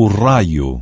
o raio.